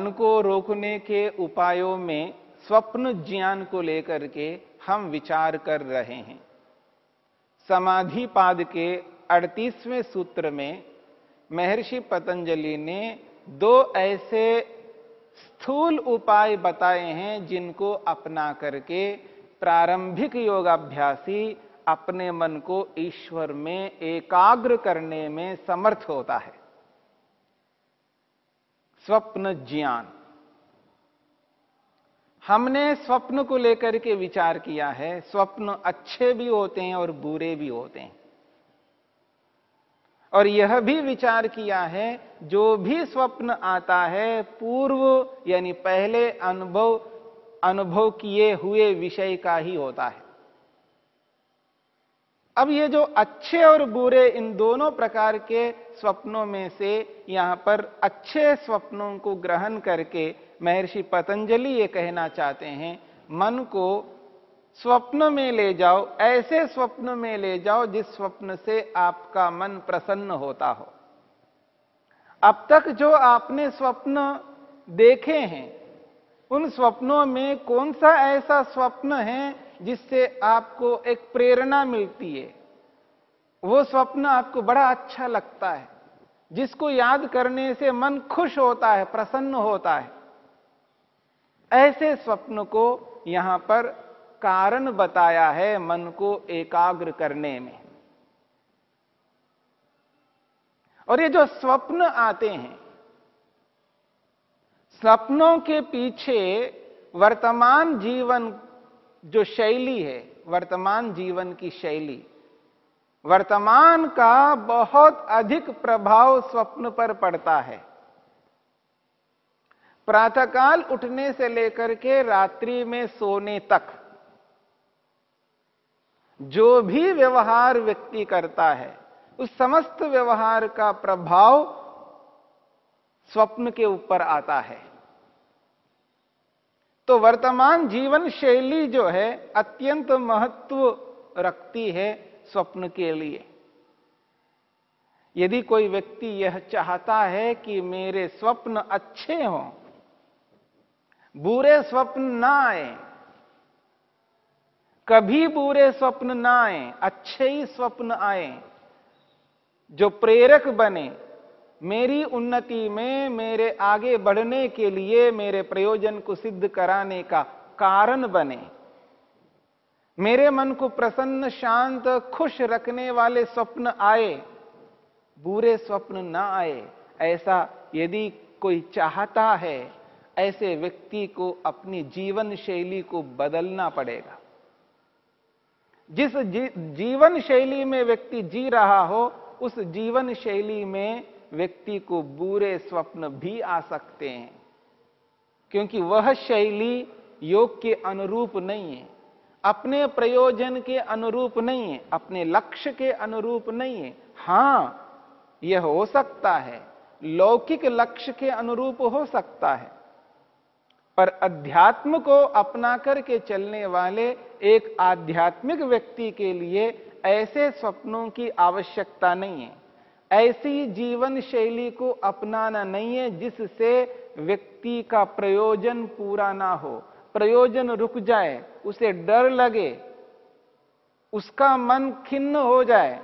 मन को रोकने के उपायों में स्वप्न ज्ञान को लेकर के हम विचार कर रहे हैं। समाधि पाद के 38वें सूत्र में महर्षि पतंजलि ने दो ऐसे स्थूल उपाय बताए हैं जिनको अपना करके प्रारंभिक योगाभ्यासी अपने मन को ईश्वर में एकाग्र करने में समर्थ होता है। स्वप्न ज्ञान। हमने स्वप्न को लेकर के विचार किया है, स्वप्न अच्छे भी होते हैं और बुरे भी होते हैं। और यह भी विचार किया है, जो भी स्वप्न आता है, पूर्व यानी पहले अनुभव अनुभव किए हुए विषय का ही होता है। अब ये जो अच्छे और बुरे इन दोनों प्रकार के स्वप्नों में से यहाँ पर अच्छे स्वप्नों को ग्रहण करके महर्षि पतंजलि ये कहना चाहते हैं, मन को स्वप्न में ले जाओ, ऐसे स्वप्न में ले जाओ जिस स्वप्न से आपका मन प्रसन्न होता हो। अब तक जो आपने स्वप्न देखे हैं, उन स्वप्नों में कौन सा ऐसा स्वप्न है जिससे आपको एक प्रेरणा मिलती है। वो स्वप्न आपको बड़ा अच्छा लगता है। जिसको याद करने से मन खुश होता है, प्रसन्न होता है। ऐसे स्वप्न को यहाँ पर कारण बताया है मन को एकाग्र करने में। और ये जो स्वप्न आते हैं, स्वप्नों के पीछे वर्तमान जीवन जो शैली है, वर्तमान जीवन की शैली, वर्तमान का बहुत अधिक प्रभाव स्वप्न पर पड़ता है। प्रातःकाल उठने से लेकर के रात्रि में सोने तक, जो भी व्यवहार व्यक्ति करता है, उस समस्त व्यवहार का प्रभाव स्वप्न के ऊपर आता है। तो वर्तमान जीवन शैली जो है, अत्यंत महत्व रखती है स्वप्न के लिए। यदि कोई व्यक्ति यह चाहता है कि मेरे स्वप्न अच्छे हों, बुरे स्वप्न ना आए, कभी बुरे स्वप्न ना आए, अच्छे ही स्वप्न आए, जो प्रेरक बने मेरी उन्नति में मेरे आगे बढ़ने के लिए मेरे प्रयोजन को सिद्ध कराने का कारण बने। मेरे मन को प्रसन्न शांत खुश रखने वाले स्वप्न आए बुरे स्वप्न ना आए। ऐसा यदि कोई चाहता है ऐसे व्यक्ति को अपनी जीवन शैली को बदलना पड़ेगा। जिस जी, जीवन शैली में व्यक्ति जी रहा हो उस जीवन शैली में व्यक्ति को बुरे स्वप्न भी आ सकते हैं। क्योंकि वह शैली योग के अनुरूप नहीं है। अपने प्रयोजन के अनुरूप नहीं है, अपने लक्ष्य के अनुरूप नहीं है। हाँ, यह हो सकता है, लौकिक लक्ष्य के अनुरूप हो सकता है। पर अध्यात्म को अपना करके चलने वाले एक आध्यात्मिक व्यक्ति के लिए ऐसे स्वप्नों की आवश्यकता नहीं है। ऐसी जीवन शैली को अपनाना नहीं है जिससे व्यक्ति का प्रयोजन पूरा ना हो। प्रयोजन रुक जाए, उसे डर लगे, उसका मन खिन्न हो जाए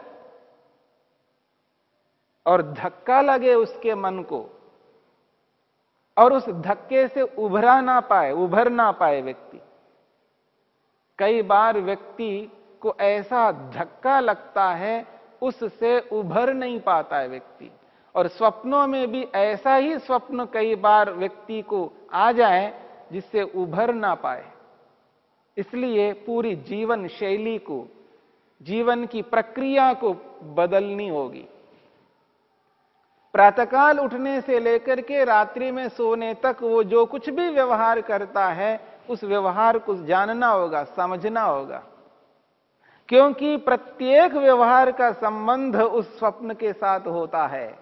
और धक्का लगे उसके मन को और उस धक्के से उभरा ना पाए, उभर ना पाए व्यक्ति। कई बार व्यक्ति को ऐसा धक्का लगता है उससे उभर नहीं पाता है व्यक्ति। और स्वप्नों में भी ऐसा ही स्वप्न कई बार व्यक्ति को आ जाए जिससे उभर ना पाए। इसलिए पूरी जीवन शैली को, जीवन की प्रक्रिया को बदलनी होगी। प्रातःकाल उठने से लेकर के रात्रि में सोने तक वो जो कुछ भी व्यवहार करता है, उस व्यवहार को जानना होगा, समझना होगा। क्योंकि प्रत्येक व्यवहार का संबंध उस स्वप्न के साथ होता है।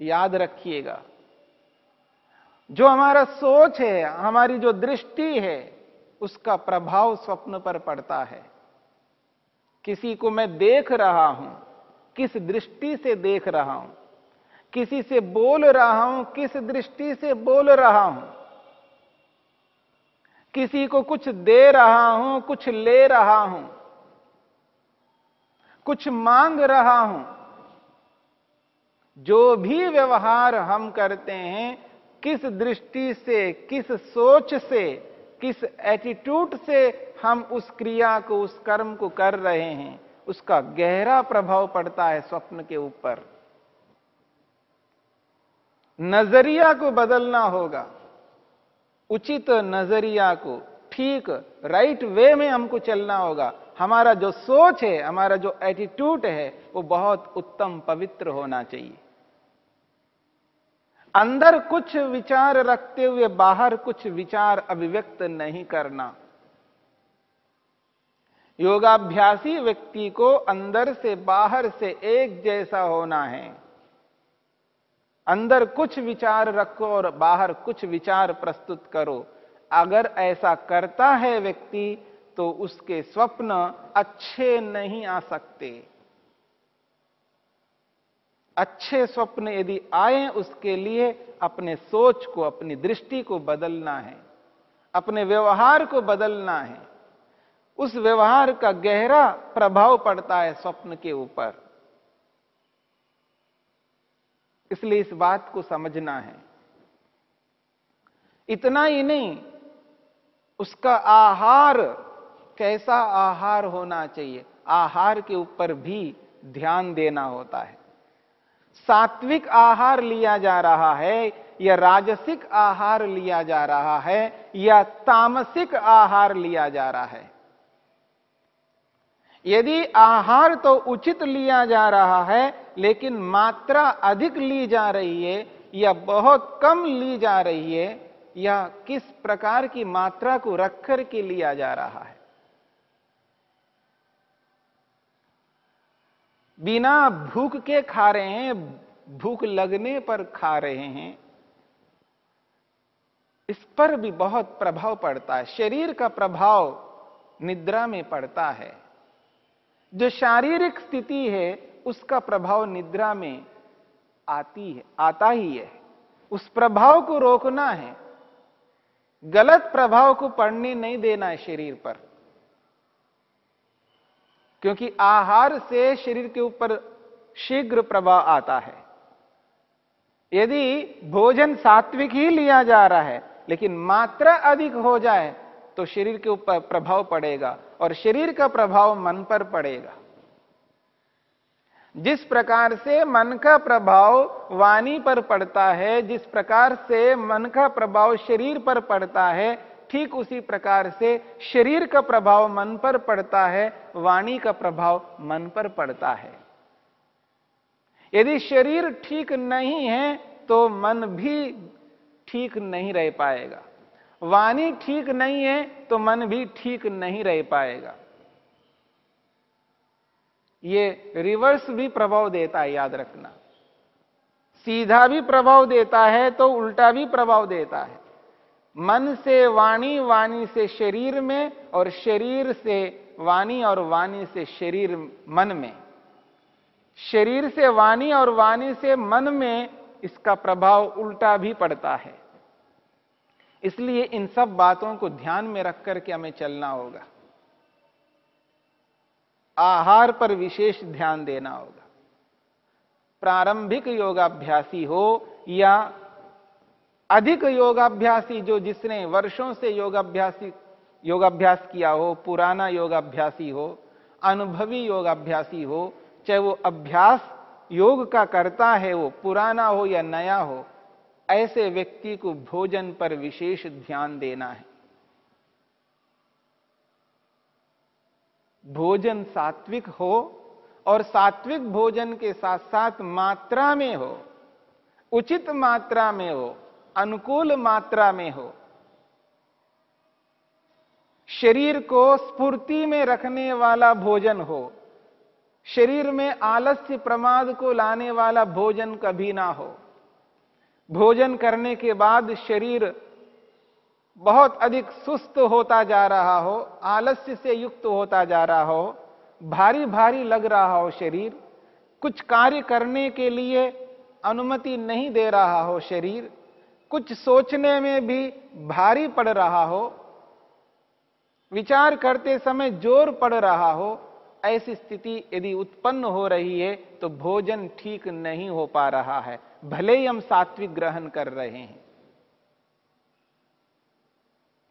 याद रखिएगा, जो हमारा सोच है, हमारी जो दृष्टि है, उसका प्रभाव स्वप्न पर पड़ता है। किसी को मैं देख रहा हूँ, किस दृष्टि से देख रहा हूँ, किसी से बोल रहा हूँ, किस दृष्टि से बोल रहा हूँ किसी को कुछ दे रहा हूँ, कुछ ले रहा हूँ, कुछ मांग रहा हूँ, जो भी व्यवहार हम करते हैं, किस दृष्टि से, किस सोच से, किस एटीट्यूड से हम उस क्रिया को, उस कर्म को कर रहे हैं, उसका गहरा प्रभाव पड़ता है स्वप्न के ऊपर। नज़रिया को बदलना होगा। उचित नज़रिया को, ठीक राइट वे में हमको चलना होगा। हमारा जो सोच है, हमारा जो एटीट्यूड है, वो बहुत उत्तम पवित्र होना चाहिए। अंदर कुछ विचार रखते हुए बाहर कुछ विचार अभिव्यक्त नहीं करना। योगाभ्यासी व्यक्ति को अंदर से बाहर से एक जैसा होना है। अंदर कुछ विचार रखो और बाहर कुछ विचार प्रस्तुत करो। अगर ऐसा करता है व्यक्ति तो उसके स्वप्न अच्छे नहीं आ सकते। अच्छे स्वप्न यदि आए, उसके लिए अपने सोच को, अपनी दृष्टि को बदलना है। अपने व्यवहार को बदलना है। उस व्यवहार का गहरा प्रभाव पड़ता है स्वप्न के ऊपर। इसलिए इस बात को समझना है। इतना ही नहीं, उसका आहार, कैसा आहार होना चाहिए? आहार के ऊपर भी ध्यान देना होता है। सात्विक आहार लिया जा रहा है, या राजसिक आहार लिया जा रहा है, या तामसिक आहार लिया जा रहा है। यदि आहार तो उचित लिया जा रहा है, लेकिन मात्रा अधिक ली जा रही है या बहुत कम ली जा रही है, या किस प्रकार की मात्रा को रख कर के लिया जा रहा है? बिना भूख के खा रहे हैं, भूख लगने पर खा रहे हैं, इस पर भी बहुत प्रभाव पड़ता है। शरीर का प्रभाव निद्रा में पड़ता है। जो शारीरिक स्थिति है, उसका प्रभाव निद्रा में आती है, आता ही है। उस प्रभाव को रोकना है। गलत प्रभाव को पड़ने नहीं देना है शरीर पर। क्योंकि आहार से शरीर के ऊपर शीघ्र प्रभाव आता है। यदि भोजन सात्विक ही लिया जा रहा है, लेकिन मात्रा अधिक हो जाए तो शरीर के ऊपर प्रभाव पड़ेगा और शरीर का प्रभाव मन पर पड़ेगा। जिस प्रकार से मन का प्रभाव वाणी पर पड़ता है, जिस प्रकार से मन का प्रभाव शरीर पर पड़ता है, ठीक उसी प्रकार से शरीर का प्रभाव मन पर पड़ता है, वाणी का प्रभाव मन पर पड़ता है। यदि शरीर ठीक नहीं है तो मन भी ठीक नहीं रह पाएगा। वाणी ठीक नहीं है तो मन भी ठीक नहीं रह पाएगा। ये रिवर्स भी प्रभाव देता है, याद रखना। सीधा भी प्रभाव देता है तो उल्टा भी प्रभाव देता है। मन से वाणी वाणी से शरीर में और शरीर से वाणी और वाणी से शरीर मन में। शरीर से वाणी और वाणी से मन में इसका प्रभाव उल्टा भी पड़ता है। इसलिए इन सब बातों को ध्यान में रख करके हमें चलना होगा। आहार पर विशेष ध्यान देना होगा। प्रारंभिक योगाभ्यासी हो या अधिक योगाभ्यासी जो जिसने वर्षों से योगाभ्यासी, योगाभ्यास किया हो, पुराना योगाभ्यासी हो, अनुभवी योगाभ्यासी हो, चाहे वो अभ्यास योग का करता है वो, पुराना हो या नया हो ऐसे व्यक्ति को भोजन पर विशेष ध्यान देना है। भोजन सात्विक हो और सात्विक भोजन के साथ साथ मात्रा में हो, उचित मात्रा में हो, अनुकूल मात्रा में हो, शरीर को स्फूर्ति में रखने वाला भोजन हो, शरीर में आलस्य प्रमाद को लाने वाला भोजन कभी ना हो। भोजन करने के बाद शरीर बहुत अधिक सुस्त होता जा रहा हो, आलस्य से युक्त होता जा रहा हो, भारी भारी लग रहा हो शरीर, कुछ कार्य करने के लिए अनुमति नहीं दे रहा हो शरीर, कुछ सोचने में भी भारी पड़ रहा हो, विचार करते समय ज़ोर पड़ रहा हो, ऐसी स्थिति यदि उत्पन्न हो रही है तो भोजन ठीक नहीं हो पा रहा है। भले ही हम सात्विक ग्रहण कर रहे हैं।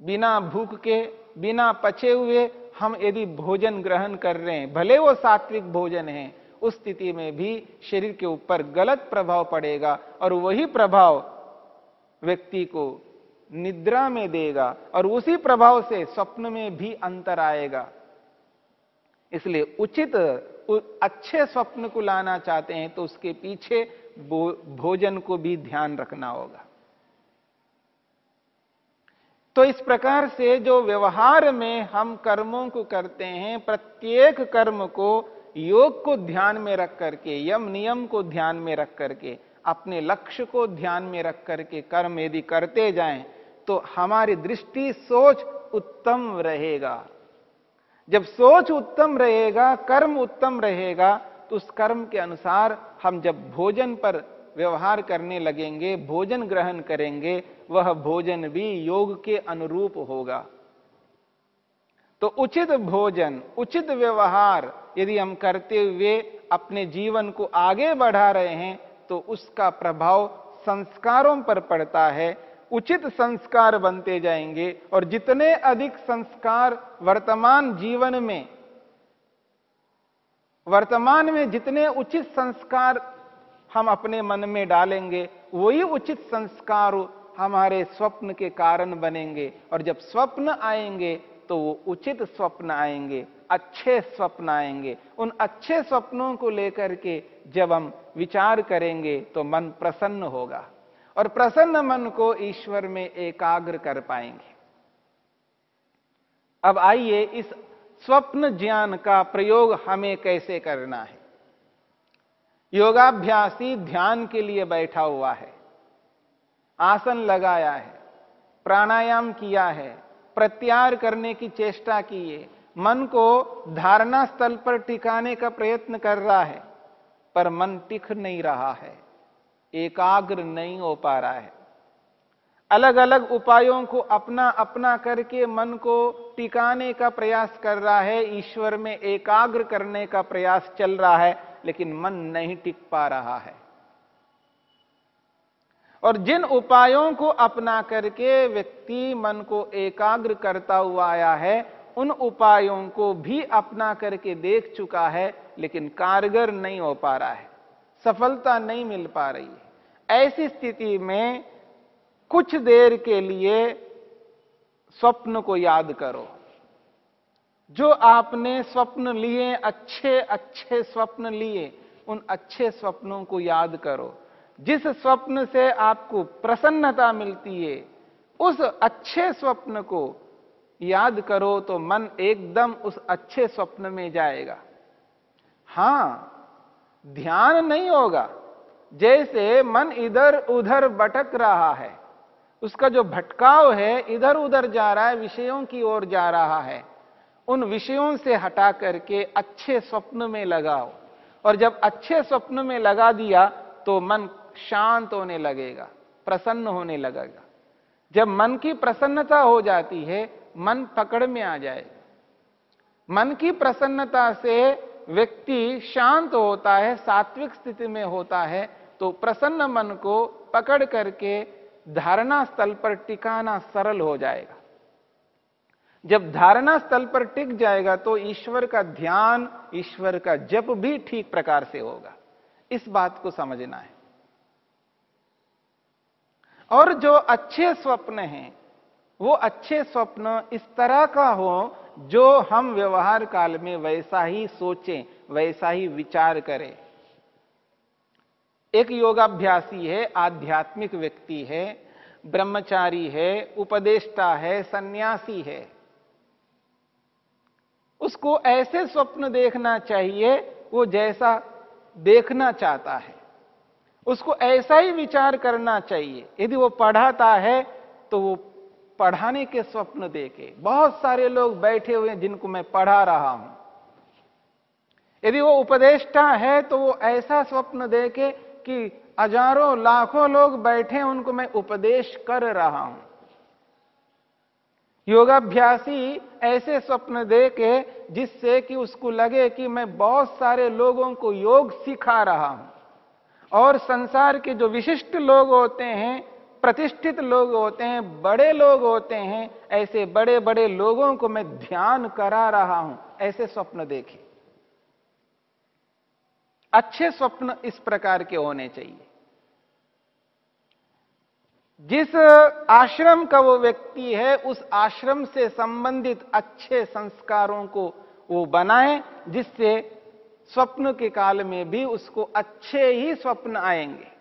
बिना भूख के, बिना पचे हुए हम यदि भोजन ग्रहण कर रहे हैं, भले वो सात्विक भोजन है, उस स्थिति में भी शरीर के ऊपर गलत प्रभाव पड़ेगा और वही प्रभाव व्यक्ति को निद्रा में देगा और उसी प्रभाव से स्वप्न में भी अंतर आएगा। इसलिए उचित अच्छे स्वप्न को लाना चाहते हैं तो उसके पीछे भोजन को भी ध्यान रखना होगा। तो इस प्रकार से जो व्यवहार में हम कर्मों को करते हैं, प्रत्येक कर्म को, योग को ध्यान में रख करके, यम नियम को ध्यान में रख करके, अपने लक्ष्य को ध्यान में रख करके कर्म यदि करते जाएँ तो हमारी दृष्टि सोच उत्तम रहेगा। जब सोच उत्तम रहेगा, कर्म उत्तम रहेगा तो उस कर्म के अनुसार हम जब भोजन पर व्यवहार करने लगेंगे, भोजन ग्रहण करेंगे, वह भोजन भी योग के अनुरूप होगा। तो उचित भोजन, उचित व्यवहार यदि हम करते हुए अपने जीवन को आगे बढ़ा रहे हैं तो उसका प्रभाव संस्कारों पर पड़ता है। उचित संस्कार बनते जाएँगे और जितने अधिक संस्कार वर्तमान जीवन में वर्तमान में जितने उचित संस्कार हम अपने मन में डालेंगे, वही उचित संस्कार हमारे स्वप्न के कारण बनेंगे। और जब स्वप्न आएँगे तो वो उचित स्वप्न आएँगे, अच्छे स्वप्न आएँगे। उन अच्छे स्वप्नों को लेकर के जब हम विचार करेंगे तो मन प्रसन्न होगा। और प्रसन्न मन को ईश्वर में एकाग्र कर पाएँगे। अब आइए इस स्वप्न ज्ञान का प्रयोग हमें कैसे करना है? योगाभ्यासी ध्यान के लिए बैठा हुआ है। आसन लगाया है, प्राणायाम किया है प्रत्यार करने की चेष्टा की है, मन को धारणा स्थल पर टिकाने का प्रयत्न कर रहा है, पर मन टिक नहीं रहा है, एकाग्र नहीं हो पा रहा है। अलग अलग उपायों को अपना अपना करके मन को टिकाने का प्रयास कर रहा है, ईश्वर में एकाग्र करने का प्रयास चल रहा है, लेकिन मन नहीं टिक पा रहा है। और जिन उपायों को अपना करके व्यक्ति मन को एकाग्र करता हुआ आया है, उन उपायों को भी अपना करके देख चुका है, लेकिन कारगर नहीं हो पा रहा है, सफलता नहीं मिल पा रही है। ऐसी स्थिति में कुछ देर के लिए स्वप्न को याद करो। जो आपने स्वप्न लिए, अच्छे अच्छे स्वप्न लिए, उन अच्छे स्वप्नों को याद करो। जिस स्वप्न से आपको प्रसन्नता मिलती है, उस अच्छे स्वप्न को याद करो तो मन एकदम उस अच्छे स्वप्न में जाएगा। हाँ, ध्यान नहीं होगा। जैसे मन इधर उधर भटक रहा है उसका जो भटकाव है इधर उधर जा रहा है, विषयों की ओर जा रहा है। उन विषयों से हटा करके अच्छे स्वप्न में लगाओ। और जब अच्छे स्वप्न में लगा दिया तो मन शांत होने लगेगा, प्रसन्न होने लगेगा। जब मन की प्रसन्नता हो जाती है, मन पकड़ में आ जाएगा। मन की प्रसन्नता से व्यक्ति शांत होता है, सात्विक स्थिति में होता है तो प्रसन्न मन को पकड़ करके धारणा स्थल पर टिकाना सरल हो जाएगा। जब धारणा स्थल पर टिक जाएगा तो ईश्वर का ध्यान, ईश्वर का जप भी ठीक प्रकार से होगा। इस बात को समझना है। और जो अच्छे स्वप्न हैं, वो अच्छे स्वप्न इस तरह का हो जो हम व्यवहार काल में वैसा ही सोचें, वैसा ही विचार करें। एक योगाभ्यासी है, आध्यात्मिक व्यक्ति है, ब्रह्मचारी है, उपदेष्टा है, सन्यासी है। उसको ऐसे स्वप्न देखना चाहिए, वो जैसा देखना चाहता है। उसको ऐसा ही विचार करना चाहिए, यदि वो पढ़ाता है तो वो पढ़ाने के स्वप्न देखे। बहुत सारे लोग बैठे हुए हैं जिनको मैं पढ़ा रहा हूँ। यदि वो उपदेष्टा है तो वो ऐसा स्वप्न देखे कि हज़ारों, लाखों लोग बैठे उनको मैं उपदेश कर रहा हूँ। योगाभ्यासी ऐसे स्वप्न देखे जिससे कि उसको लगे कि मैं बहुत सारे लोगों को योग सिखा रहा हूँ। और संसार के जो विशिष्ट लोग होते हैं, प्रतिष्ठित लोग होते हैं, बड़े लोग होते हैं, ऐसे बड़े बड़े लोगों को मैं ध्यान करा रहा हूँ, ऐसे स्वप्न देखे। अच्छे स्वप्न इस प्रकार के होने चाहिए। जिस आश्रम का वो व्यक्ति है, उस आश्रम से संबंधित अच्छे संस्कारों को वो बनाए, जिससे स्वप्न के काल में भी उसको अच्छे ही स्वप्न आएँगे।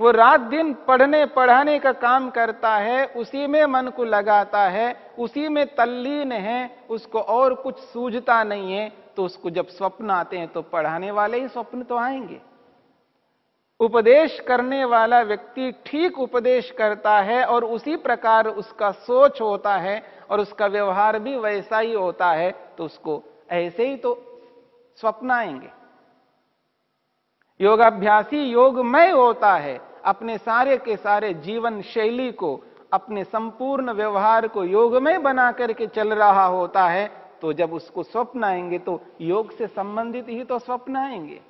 वो रात दिन पढ़ने पढ़ाने का काम करता है, उसी में मन को लगाता है, उसी में तल्लीन है, उसको और कुछ सूझता नहीं है तो उसको जब स्वप्न आते हैं तो पढ़ाने वाले ही स्वप्न तो आएँगे। उपदेश करने वाला व्यक्ति ठीक उपदेश करता है और उसी प्रकार उसका सोच होता है और उसका व्यवहार भी वैसा ही होता है तो उसको ऐसे ही तो स्वप्न आएँगे। योगाभ्यासी योगमय होता है, अपने सारे के सारे जीवन शैली को, अपने संपूर्ण व्यवहार को योगमय बना करके चल रहा होता है तो जब उसको स्वप्न आएँगे तो योग से संबंधित ही तो स्वप्न आएँगे।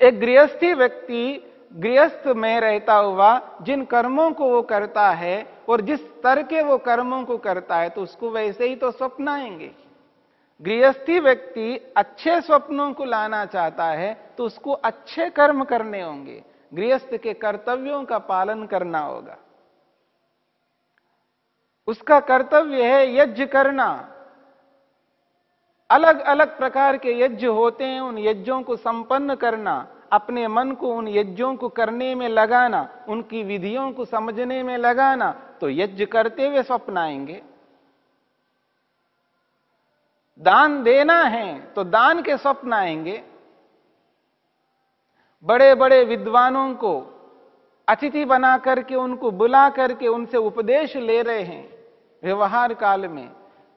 एक गृहस्थी व्यक्ति गृहस्थ में रहता हुआ जिन कर्मों को वो करता है और जिस स्तर के वो कर्मों को करता है तो उसको वैसे ही तो स्वप्न आएँगे। गृहस्थी व्यक्ति अच्छे स्वप्नों को लाना चाहता है तो उसको अच्छे कर्म करने होंगे। गृहस्थ के कर्तव्यों का पालन करना होगा। उसका कर्तव्य है यज्ञ करना। अलग अलग प्रकार के यज्ञ होते हैं, उन यज्ञों को संपन्न करना, अपने मन को उन यज्ञों को करने में लगाना, उनकी विधियों को समझने में लगाना तो यज्ञ करते हुए स्वप्न आएँगे। दान देना है तो दान के स्वप्न आएँगे। बड़े बड़े विद्वानों को अतिथि बना करके उनको, बुला करके उनसे उपदेश ले रहे हैं व्यवहार काल में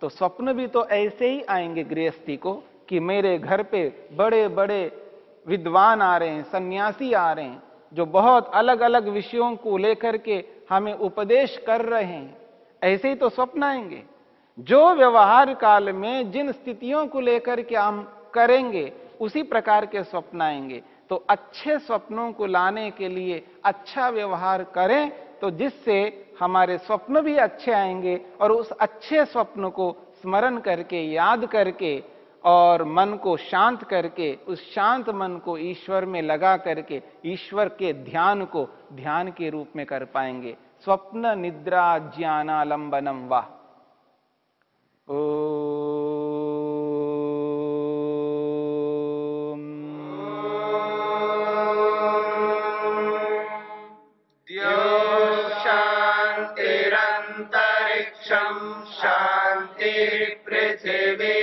तो स्वप्न भी तो ऐसे ही आएँगे गृहस्थी को कि मेरे घर पे बड़े बड़े विद्वान आ रहे हैं, सन्यासी आ रहे हैं, जो बहुत अलग अलग विषयों को लेकर के हमें उपदेश कर रहे हैं। ऐसे ही तो स्वप्न आएँगे। जो व्यवहार काल में जिन स्थितियों को लेकर के हम करेंगे, उसी प्रकार के स्वप्न आएँगे। तो अच्छे स्वप्नों को लाने के लिए अच्छा व्यवहार करें तो जिससे हमारे स्वप्न भी अच्छे आएँगे और उस अच्छे स्वप्न को स्मरण करके, याद करके और मन को शांत करके, उस शांत मन को ईश्वर में लगा करके, ईश्वर के ध्यान को ध्यान के रूप में कर पाएँगे। स्वप्न निद्रा ज्ञानालंबनम वाह। शान्तिरन्तरिक्षम् Amen.